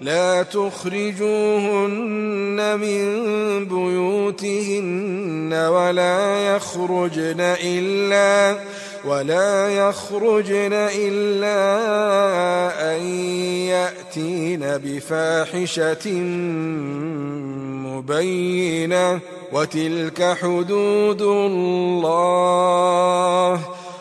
لا تخرجوهن من بيوتهن ولا يخرجن إلا ولا يخرجن إلا أن يأتين بفاحشة مبينة. وتلك حدود الله.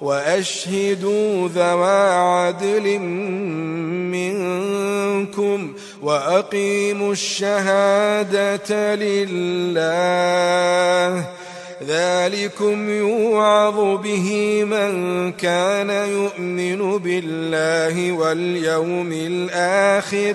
وأشهدوا ذوى عدل منكم وأقيموا الشهادة لله. ذلكم يوعظ به من كان يؤمن بالله واليوم الآخر.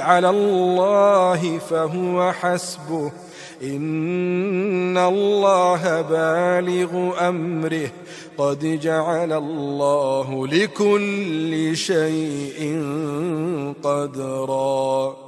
على الله فهو حسبه. إن الله بالغ أمره. قد جعل الله لكل شيء قدرا.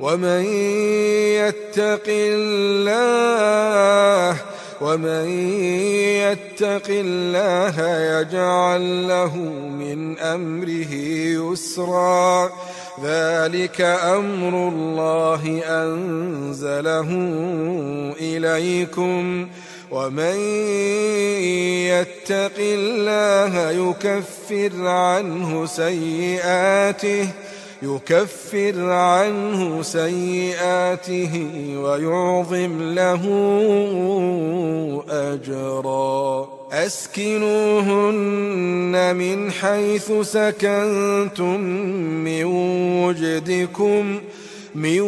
ومن يتق الله ومن يتق الله يجعل له من أمره يسرا. ذلك أمر الله أنزله إليكم. ومن يتق الله يكفر عنه سيئاته. يكفر عنه سيئاته ويعظم له أجرا. أسكنوهن من حيث سكنتم من وجدكم من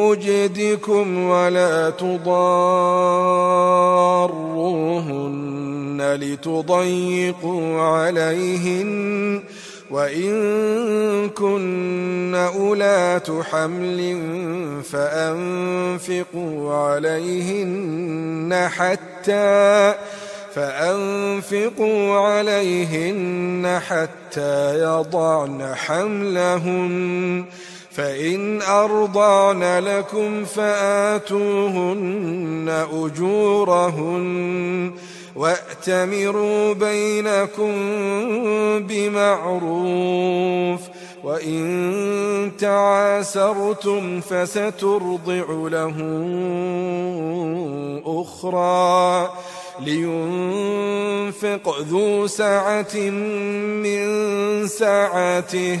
وجدكم ولا تضاروهن لتضيقوا عليهن. وإن كن أولات حمل فأنفقوا عليهن حتى فأنفقوا عليهن حتى يضعن حملهن. فإن أرضعن لكم فآتوهن أجورهن. وأتمروا بينكم بمعروف وإن تعاسرتم فسترضع له أخرى لينفق ذو سعة من سعته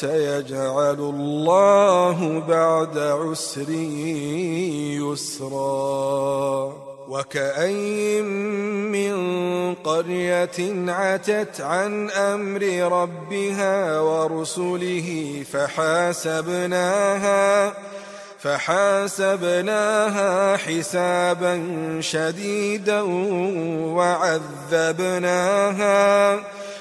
سيجعل الله بعد عسر يسرا. وكأين من قرية عتت عن أمر ربها ورسله فحاسبناها فحاسبناها حسابا شديدا وعذبناها.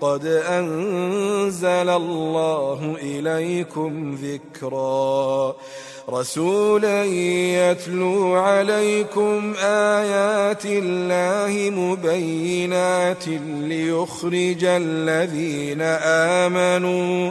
قد أنزل الله إليكم ذكرا. رسولا يتلو عليكم آيات الله مبينات ليخرج الذين آمنوا